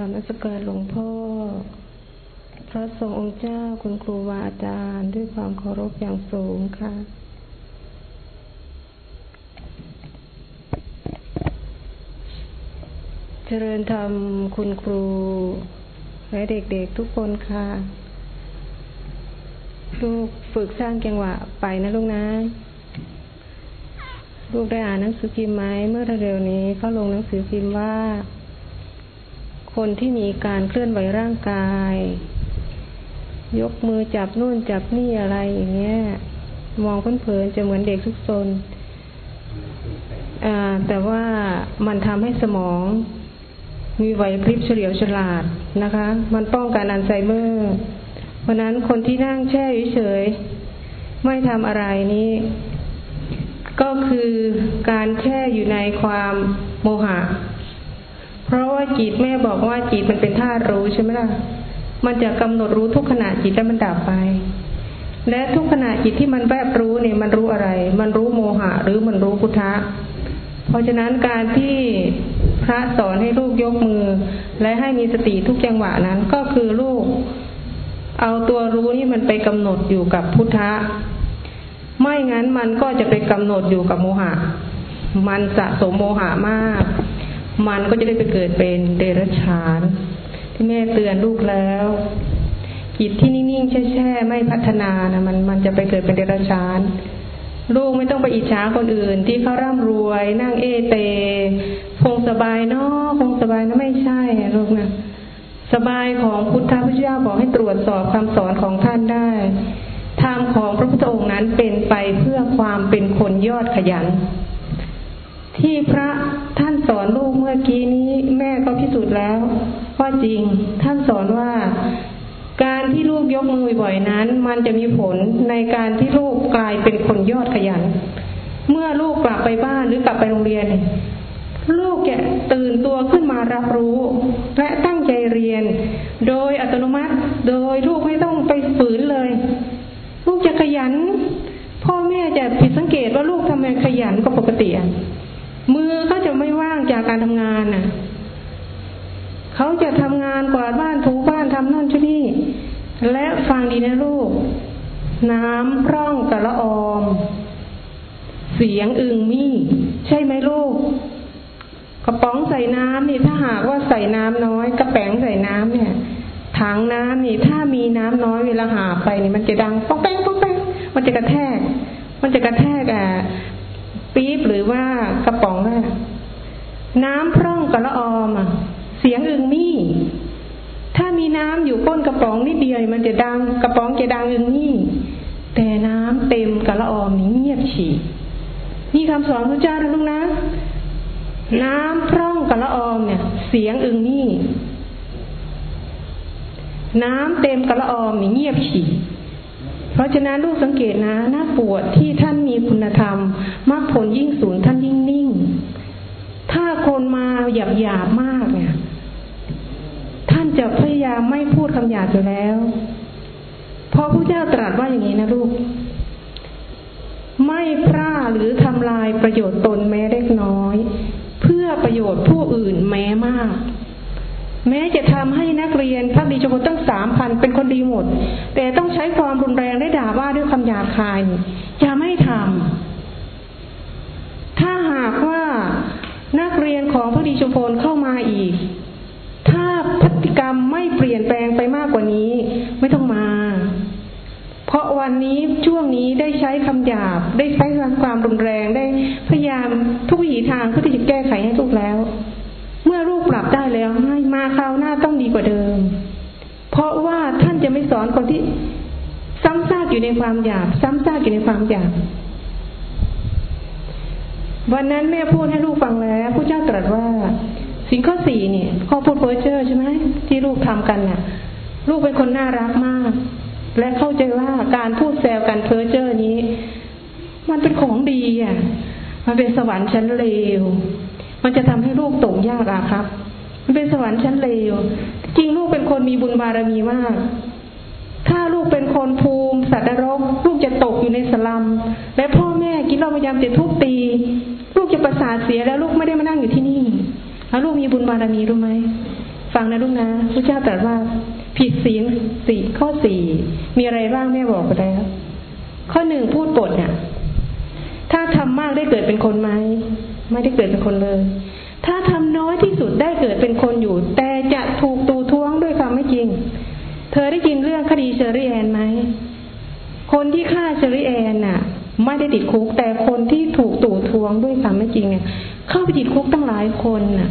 กราบนมัสการหลวงพ่อ พระสงฆ์องค์เจ้าคุณครูบาอาจารย์ ด้วยความเคารพอย่างสูงค่ะ เจริญธรรมคุณครู และเด็กๆทุกคนค่ะ ลูกฝึกสร้างจังหวะไปนะลูกนะลูกได้อ่านหนังสือพิมพ์ไหมเมื่อเร็วๆนี้เขาลงหนังสือพิมพ์ว่า คนที่มีการเคลื่อนไหวร่างกาย ยกมือจับนู่นจับนี่อะไรอย่างเงี้ย มองเผินๆจะเหมือนเด็กทุกซนแต่ว่ามันทำให้สมองมีไหวพริบเฉลียวฉลาดนะคะ มันป้องกันอัลไซเมอร์ เพราะนั้นคนที่นั่งแช่เฉยไม่ทำอะไรนี้ ก็คือการแช่อยู่ในความโมหะ เพราะว่าจิตแม่บอกว่าจิตมันเป็นธาตุรู้ใช่ไหมล่ะ มันจะกำหนดรู้ทุกขณะจิตแล้วมันดับไป และทุกขณะจิตที่มันแวบรู้เนี่ยมันรู้อะไร มันรู้โมหะ หรือมันรู้พุทธะ เพราะฉะนั้นการที่พระสอนให้ลูกยกมือ และให้มีสติทุกจังหวะนั้นก็คือลูก เอาตัวรู้นี่มันไปกำหนดอยู่กับพุทธะ ไม่งั้นมันก็จะไปกำหนดอยู่กับโมหะ มันสะสมโมหะมาก มันก็จะได้ไปเกิดเป็นเดรัจฉาน ที่แม่เตือนลูกแล้วจิตที่นิ่งๆแช่ๆไม่พัฒนานะมันมันจะไปเกิดเป็นเดรัจฉานลูกไม่ต้องไปอิจฉาคนอื่น ที่เขาร่ำรวย นั่งเอเตคงสบายเนาะคงสบายนะไม่ใช่ลูกนะสบายของพุทธพุทธเจ้าบอกให้ตรวจสอบคำสอนของท่านได้ธรรมของพระพุทธองค์นั้นเป็นไปเพื่อความเป็นคนยอดขยัน ที่พระท่านสอนลูกเมื่อกี้นี้แม่ก็พิสูจน์แล้วว่าจริงท่านสอนว่าการที่ลูกยกมือบ่อยนั้น มันจะมีผลในการที่ลูกกลายเป็นคนยอดขยัน เมื่อลูกกลับไปบ้านหรือกลับไปโรงเรียน ลูกแกตื่นตัวขึ้นมารับรู้ และตั้งใจเรียน โดยอัตโนมัติโดยลูกไม่ต้องไปฝืนเลย ลูกจะขยัน พ่อแม่จะผิดสังเกตว่าลูกทำไมขยันกว่าปกติ มือเขาจะไม่ว่างจากการทำงานน่ะเขาจะทำงานกวาดบ้านถูบ้านทำนั่นที่นี่และฟังดีนะลูก น้ำพร่องกระละออม เสียงอึงมี่ ใช่ไหมลูก กระป๋องใส่น้ำนี่ถ้าหากว่าใส่น้ำน้อย กระแป้งใส่น้ำเนี่ยถังน้ำนี่ ถ้ามีน้ำน้อยเวลาหาไปนี่มันจะดังป้องแป้งป้องแป้งมันจะกระแทก มันจะกระแทกอะปี๊บหรือว่ากระป๋อง น้ำพร่องกระละออมอะ เสียงอึงมี่ ถ้ามีน้ำอยู่ก้นกระป๋องนิดเดียวมันจะดังกระป๋องจะดังอึงมี่แต่น้ำเต็มกระละออมนี่เงียบฉี่นี่คำสอนพระเจ้านะลูกนะ น้ำพร่องกระละออมเนี่ย เสียงอึงมี่ น้ำเต็มกระละออมนี่เงียบฉี่เพราะฉะนั้นลูกสังเกตนะหน้าปวดที่ท่านมีคุณธรรมมากผลยิ่งสูงท่าน คนมาหยาบหยาบมากเนี่ย ท่านจะพยายามไม่พูดคำหยาบอยู่แล้ว เพราะพระเจ้าตรัสว่าอย่างนี้นะลูก ไม่พร่าหรือทำลายประโยชน์ตนแม้เล็กน้อย เพื่อประโยชน์ผู้อื่นแม้มาก แม้จะทำให้นักเรียนพักดีจำนวนตั้งสามพันเป็นคนดีหมด แต่ต้องใช้ความรุนแรงได้ด่าว่าด้วยคำหยาบคายจะไม่ทำ ถ้าหากว่านั กเรียนของพักดีชุมพลเข้ามาอีก ถ้าพฤติกรรมไม่เปลี่ยนแปลงไปมากกว่านี้ ไม่ต้องมา เพราะวันนี้ช่วงนี้ได้ใช้คำหยาบ ได้ใช้ความรุนแรงได้พยายามทุกวิถีทางเพื่อที่จะแก้ไขให้ทุกแล้ว เมื่อลูกปรับได้แล้วให้มาคราวหน้าต้องดีกว่าเดิม เพราะว่าท่านจะไม่สอนคนที่ซ้ำซากอยู่ในความอยากซ้ำซากอยู่ในความอยาก วันนั้นแม่พูดให้ลูกฟังแล้วผู้เจ้าตรัสว่า สิ่งข้อสี่เนี่ยข้อพูดเพอเจอร์ใช่ไหมที่ลูกทำกันน่ะ ลูกเป็นคนน่ารักมาก และเข้าใจว่าการพูดแซวกันเพอเจอร์นี้ มันเป็นของดีอะ มันเป็นสวรรค์ชั้นเลวมันจะทำให้ลูกตกยากอะครับ มันเป็นสวรรค์ชั้นเลวจริงลูกเป็นคนมีบุญบารมีมากาลูกเป็นคนภูมิสัตว์นรก ลูกจะตกอยู่ในสลัม และพ่อแม่กินเหล้าพยายามจะทุบตี ลูกจะประสาทเสียแล้วลูกไม่ได้มานั่งอยู่ที่นี่แล้วลูกมีบุญบารมีรู้ไหมฟังนะลูกนะพระเจ้าตรัสว่าผิดศีลสี่ข้อสี่มีอะไรบ้างแม่บอกไปแล้ว ข้อหนึ่งพูดปดเนี่ยถ้าทำมากได้เกิดเป็นคนไหมไม่ได้เกิดเป็นคนเลย ถ้าทำน้อยที่สุดได้เกิดเป็นคนอยู่ แต่จะถูกตูท้ เธอได้ยินเรื่องคดีเชอรี่แอนไหม คนที่ฆ่าเชอรี่แอนน่ะ ไม่ได้ติดคุกแต่คนที่ถูกตู่ทวงด้วยความไม่จริงเนี่ยเข้าไปติดคุกตั้งหลายคนน่ะ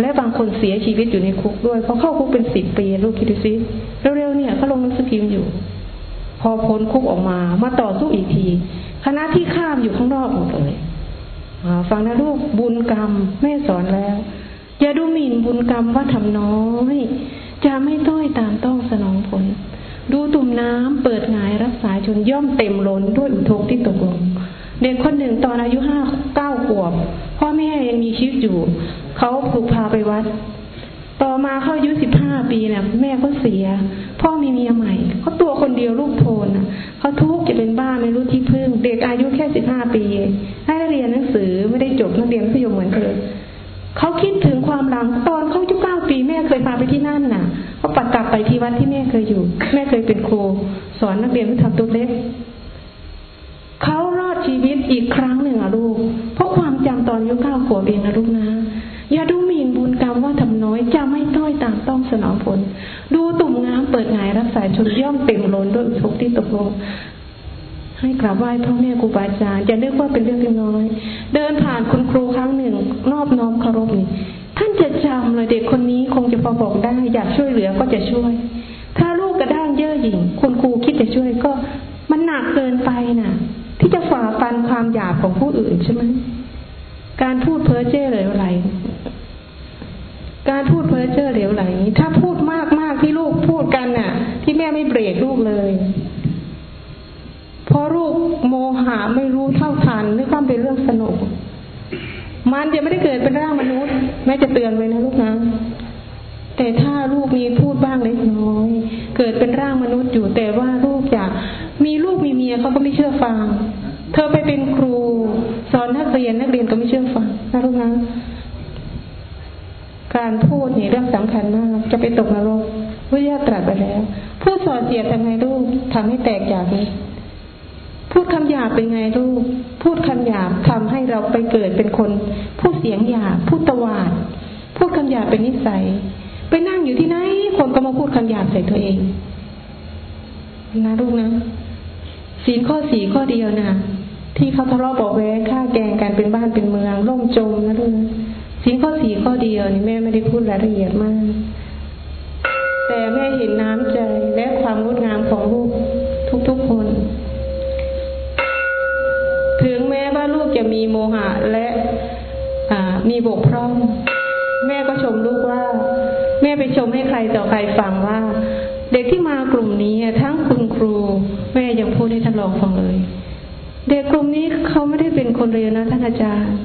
และบางคนเสียชีวิตอยู่ในคุกด้วยเพราะเข้าคุกเป็นสิบปีลูกคิดดูสิเร็วๆเนี่ยเขาลงหนังสือพิมพ์อยู่ พอพ้นคุกออกมามาต่อสู้อีกทีคณะที่ข้ามอยู่ข้างนอกหมดเลยฟังนะลูกบุญกรรมแม่สอนแล้วอย่าดูหมิ่นบุญกรรมว่าทำน้อย จะไม่ต้อยตามต้องสนองผล ดูตุ่มน้ำเปิดงายรักษาจนย่อมเต็มล้นด้วยอุทกที่ตกลง เด็กคนหนึ่งตอนอายุห้าเก้าขวบ พ่อแม่ยังมีชีวิตอยู่ เขาถูกพาไปวัด ต่อมาเขาอายุสิบห้าปีเนะ่ยแม่เขาเสีย พ่อมีเมียใหม่เขาตัวคนเดียวลูกโทนอะเขาทุกข์จะเป็นบ้าไม่รู้ที่พึ่ง เด็กอายุแค่สิบห้าปี ให้เรียนหนังสือไม่ได้จบนักเรียนพิยมเหมือนเธอเขาคิดถึงความหลังตอนเขาอายุเกาปีแม่เคยพาไปที่นั่นน่ะเขาปัดกลับไปที่วัดที่แม่เคยอยู่ แม่เคยเป็นครูสอนนักเรียนที่ทำตัวเล็กเขารอดชีวิตอีกครั้งหนึ่งอะลูก เพราะความจำตอนอายุเก้าขวบเองนะลูกนะ อย่าดูหมิ่นบุญกรรมว่าทำน้อยจะไม่ต้อยต่างต้องสนองผล ดูตุ่มงามเปิดงายรับสายชนย่อมเต็มล้นด้วยทุกที่ตกลงให้กราบไหว้พ่อแม่ครูบาอาจารย์อย่าเรียกว่าเป็นเรื่องน้อย เดินผ่านคุณครูครั้งหนึ่ง นอบน้อมเคารพนี่ จะจำเลยเด็กคนนี้คงจะพอบอกได้ อยากช่วยเหลือก็จะช่วย ถ้าลูกกระด้างเย่อหยิ่งคุณครูคิดจะช่วยก็มันหนักเกินไปน่ะ ที่จะฝ่าฟันความหยาบของผู้อื่นใช่ไหมการพูดเพ้อเจ้อเหลวไหลการพูดเพ้อเจ้อเหลวไหล ถ้าพูดมากมากที่ลูกพูดกันน่ะ ที่แม่ไม่เบรกลูกเลยเพราะลูกโมหะไม่รู้เท่าทันนึกว่าเป็นเรื่องสนุก มันจะไม่ได้เกิดเป็นร่างมนุษย์แม่จะเตือนไว้นะลูกนะแต่ถ้าลูกมีพูดบ้างเล็กน้อย เกิดเป็นร่างมนุษย์อยู่ แต่ว่าลูกอยากมีลูกมีเมียเขาก็ไม่เชื่อฟัง เธอไปเป็นครู สอนนักเรียนนักเรียนก็ไม่เชื่อฟังนะลูกนะการพูดนี่เรื่องสำคัญมาก จะไปตกนรกพุทธเจ้าตรัสไปแล้ว พูดสอนเสียทำไงลูกทำให้แตกจากนี้พูดคำหยาบเป็นไงลูก พูดคำหยาบทำให้เราไปเกิดเป็นคนพูดเสียงหยาบพูดตวาด พูดคำหยาบเป็นนิสัย ไปนั่งอยู่ที่ไหนคนก็มาพูดคำหยาบใส่ตัวเองนะลูกนะสีข้อสีข้อเดียวนะที่เขาทะเลาะเบอกแว้ฆ่าแกงกันเป็นบ้านเป็นเมืองล่มจมนะลูกนะสีข้อสีข้อเดียวนี่แม่ไม่ได้พูดรายละเอียดมาก แต่แม่เห็นน้ำใจและความงดงามของลูกทุกๆคนถึงแม้ว่าลูก จะมีโมหะและมีบกพร่อง แม่ก็ชมลูกว่า แม่ไปชมให้ใครต่อใครฟังว่า เด็กที่มากลุ่มนี้ทั้งคุณครู แม่ยังพูดให้ท่านลองฟังเลย เด็กกลุ่มนี้เขาไม่ได้เป็นคนเรียนนะท่านอาจารย์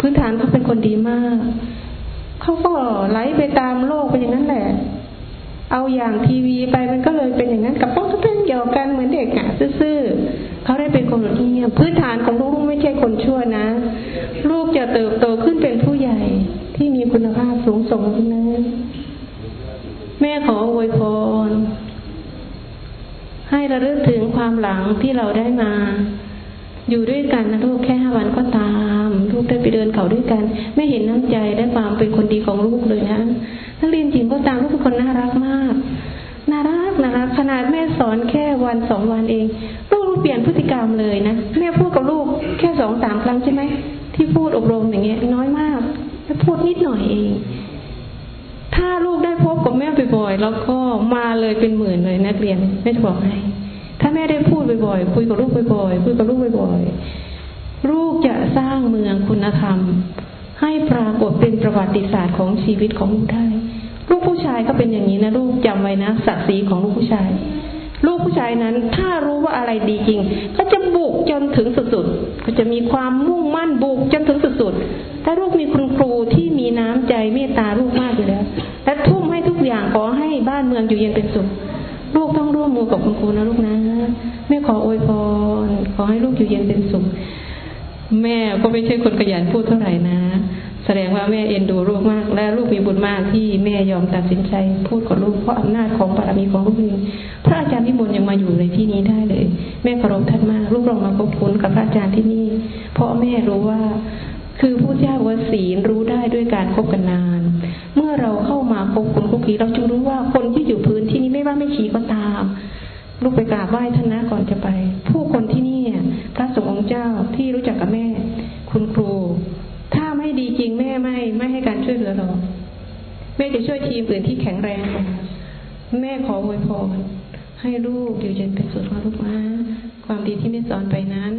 พื้นฐานเขาเป็นคนดีมากเขาก็ไหลไปตามโลกไปอย่างนั้นแหละ เอาอย่างทีวีไปมันก็เลยเป็นอย่างนั้นกับป้องกเพื่อนเกี่ยวกันเหมือนเด็กอะซื่อเขาได้เป็นคนเงียบพื้นฐานของลูกไม่ใช่คนชั่วนะ ลูกจะ เติบโตขึ้นเป็นผู้ใหญ่ที่มีคุณภาพสูงส่งขึ้นนะแม่ขออวยพร ให้ระลึกถึงความหลังที่เราได้มา อยู่ด้วยกันนะลูกแค่ห้าวันก็ตาม ลูกได้ไปเดินเขาด้วยกัน ไม่เห็นน้ำใจและความเป็นคนดีของลูกเลยนะนักเรียนจริงก็ตามลูกเป็นคนน่ารักมากน่ารักนะคะขนาดแม่สอนแค่วันสองวันเองลูกเปลี่ยนพฤติกรรมเลยนะแม่พูดกับลูกแค่สองสามครั้งใช่ไหม ที่พูดอบรมอย่างเงี้ยน้อยมากแม่พูดนิดหน่อยเอง ถ้าลูกได้พบกับแม่บ่อยๆแล้วก็มาเลยเป็นหมื่นเลยนักเรียนแม่จะบอกให้ถ้าแม่ได้พูดบ่อยๆคุยกับลูกบ่อยๆคุยกับลูกบ่อยๆลูกจะสร้างเมืองคุณธรรม ให้ปรากฏเป็นประวัติศาสตร์ของชีวิตของลูกได้ลูกผู้ชายก็เป็นอย่างนี้นะลูกจำไว้นะศักดิ์ศรีของลูกผู้ชายลูกผู้ชายนั้นถ้ารู้ว่าอะไรดีจริง ก็จะบุกจนถึงสุดๆ ก็จะมีความมุ่งมั่นบุกจนถึงสุดๆถ้าลูกมีคุณครูที่มีน้ำใจ เมตตาลูกมากอยู่แล้ว และทุ่มให้ทุกอย่างขอให้บ้านเมืองอยู่เย็นเป็นสุขลูกต้องร่วมมือกับคุณครูนะลูกนะแม่ขออวยพรขอให้ลูกอยู่เย็นเป็นสุขแม่ก็ไม่ใช่คนขยันพูดเท่าไหร่นะ แสดงว่าแม่เอ็นดูลูกมาก และลูกมีบุญมากที่แม่ยอมตัดสินใจพูดกับลูกเพราะอำนาจของบารมีของลูกเองพระอาจารย์พิมลยังมาอยู่ในที่นี้ได้เลย แม่เคารพท่านมาก ลูกลองมาพบคุณกับพระอาจารย์ที่นี่ เพราะแม่รู้ว่า คือผู้เจ้าว่าศีลรู้ได้ด้วยการคบกันนาน เมื่อเราเข้ามาพบคุณคุกคีเราจึงรู้ว่าคนที่อยู่พื้นที่นี้ไม่ว่าไม่ชีก็ตามลูกไปกราบไหว้ท่านนะก่อนจะไป ผู้คนที่นี่พระสงฆ์องค์เจ้าที่รู้จักกับแม่ คุณครู ถ้าไม่ดีจริงแม่ไม่ไม่ให้การช่วยเหลือเราแม่จะช่วยทีมอื่นที่แข็งแรง แม่ขออวยพรให้ลูกอยู่เย็นเป็นสุขนะลูกนะความดีที่แม่สอนไปนั้น